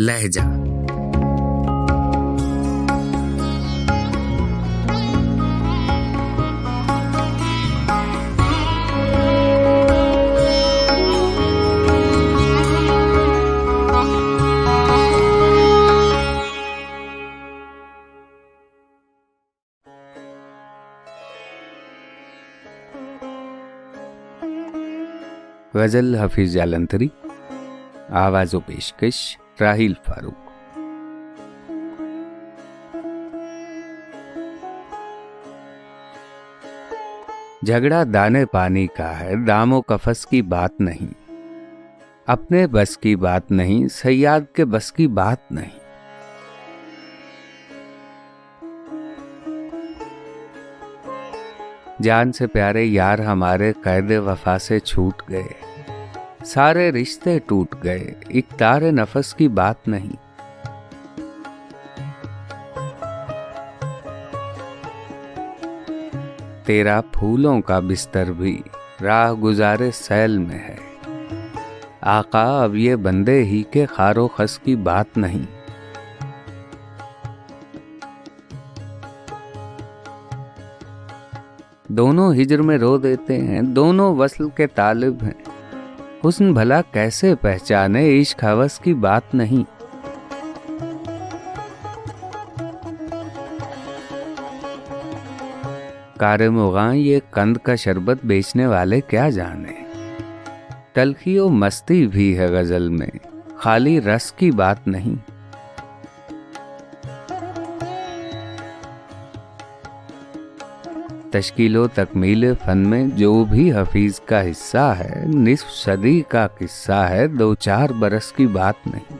لہجہ۔ غزل حفیظ جالنتری آواز و پیشکش۔ راہیل فاروق۔ جھگڑا دانے پانی کا ہے دام و کفس کی بات نہیں۔ اپنے بس کی بات نہیں، سیاد کے بس کی بات نہیں۔ جان سے پیارے یار ہمارے قید وفا سے چھوٹ گئے۔ سارے رشتے ٹوٹ گئے اقتار نفس کی بات نہیں۔ تیرا پھولوں کا بستر بھی راہ گزارے سیل میں ہے۔ آقا، اب یہ بندے ہی کے خارو خس کی بات نہیں۔ دونوں ہجر میں رو دیتے ہیں، دونوں وصل کے طالب ہیں۔ حسن بھلا کیسے پہچانے عشق حوث کی بات نہیں؟ کار مغاں، یہ کند کا شربت بیچنے والے کیا جانے؟ تلخی و مستی بھی ہے غزل میں، خالی رس کی بات نہیں۔ تشکیل و تکمیل فن میں جو بھی حفیظ کا حصہ ہے، نصف صدی کا قصہ ہے، دو چار برس کی بات نہیں۔